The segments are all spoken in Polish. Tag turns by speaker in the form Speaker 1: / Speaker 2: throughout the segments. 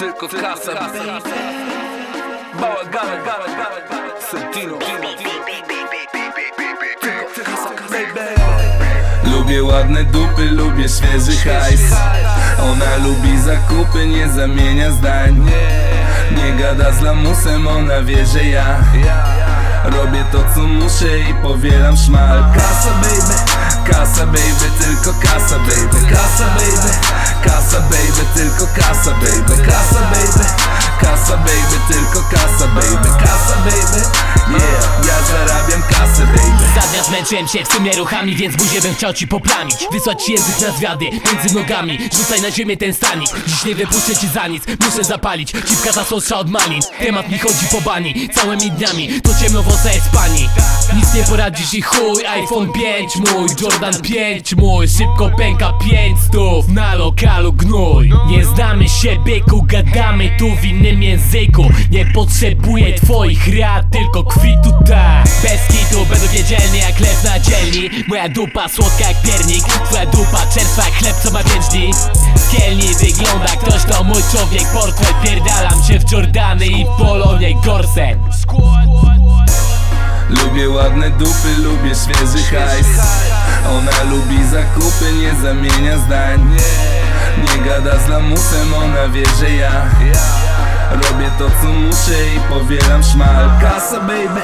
Speaker 1: Tylko kasa, Bałagana, gana, gana, gana Sentino, Tylko kasa, baby.
Speaker 2: Lubię ładne dupy, lubię świeży hajs. Ona lubi zakupy, nie zamienia zdań. Nie gada z lamusem, ona wie, że ja Robię to co muszę i powielam szmal. Kasa baby, kasa baby, tylko kasa baby. Kasa baby, kasa baby, tylko kasa
Speaker 3: Zmęczyłem się w sumie ruchami, więc buzię bym chciał ci poplamić. Wysłać ci język na zwiady, między nogami. Rzucaj na ziemię ten stanik. Dziś nie wypuszczę ci za nic, muszę zapalić. Cipka ta słodsza od malin Temat mi chodzi po bani, całymi dniami. To ciemnowosa jest pani Nic nie poradzisz i chuj, iPhone 5 mój Jordan 5 mój, szybko pęka 5 stów Na lokalu gnój. Nie znamy się byku, gadamy tu w innym języku. Nie potrzebuję twoich rad, tylko kwitu tak. Bez kitu będę wiedzielny jak lew na dzielni. Moja dupa słodka jak piernik Twoja dupa czerstwa jak chleb co ma pięć dni kielni wygląda ktoś to mój człowiek Portret. Pierdalam się w Jordany i w Polonie gorset
Speaker 2: Lubię ładne dupy, lubię świeży hajs. Ona lubi zakupy, nie zamienia zdań. Nie gada z lamusem, ona wie, że ja Robię to co muszę i powielam szmal. Kasa baby,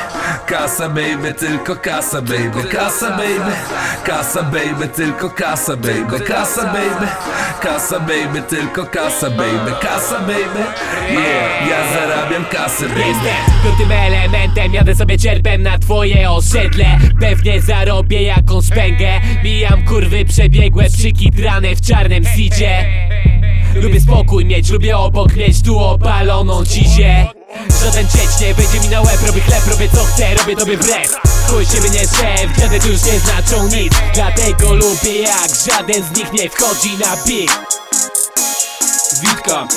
Speaker 2: kasa baby, tylko kasa baby. Kasa baby, kasa baby, tylko kasa baby. Kasa baby, kasa baby, tylko kasa baby. Kasa baby, yeah, ja zarabiam kasę baby.
Speaker 3: Piątym elementem, jadę sobie cierpem na twoje osiedle. Pewnie zarobię jakąś pęgę. Mijam kurwy przebiegłe, przykitrane w czarnym sidzie Lubię spokój mieć, lubię obok mieć tu opaloną cizię Żaden cieć nie będzie mi na łeb, robię chleb, robię co chcę, robię tobie wbrew. Chuj siebie nie szef, dziady tu już nie znaczą nic. Dlatego lubię jak żaden z nich nie wchodzi na bit
Speaker 4: Witka.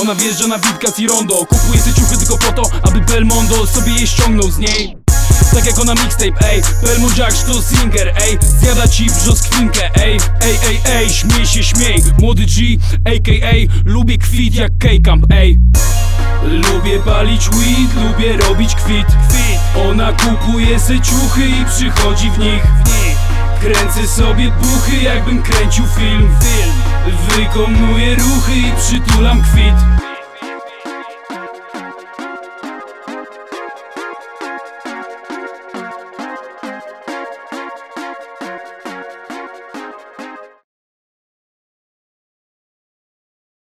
Speaker 4: Ona wjeżdża na Witka z Rondo Kupuje te ciuchy tylko po to, aby Belmondo sobie je ściągnął z niej tak jak ona mixtape, ej. Jack to singer, ej. Zjada ci brzoskwinkę, ej. Ej, ej, ej, śmiej się, śmiej. Młody G, a.k.a. Lubię kwit jak K-Camp, ej. Lubię palić weed, lubię robić kwit. Ona kupuje se ciuchy i przychodzi w nich. Kręcę sobie buchy jakbym kręcił film. Wykonuję ruchy i przytulam kwit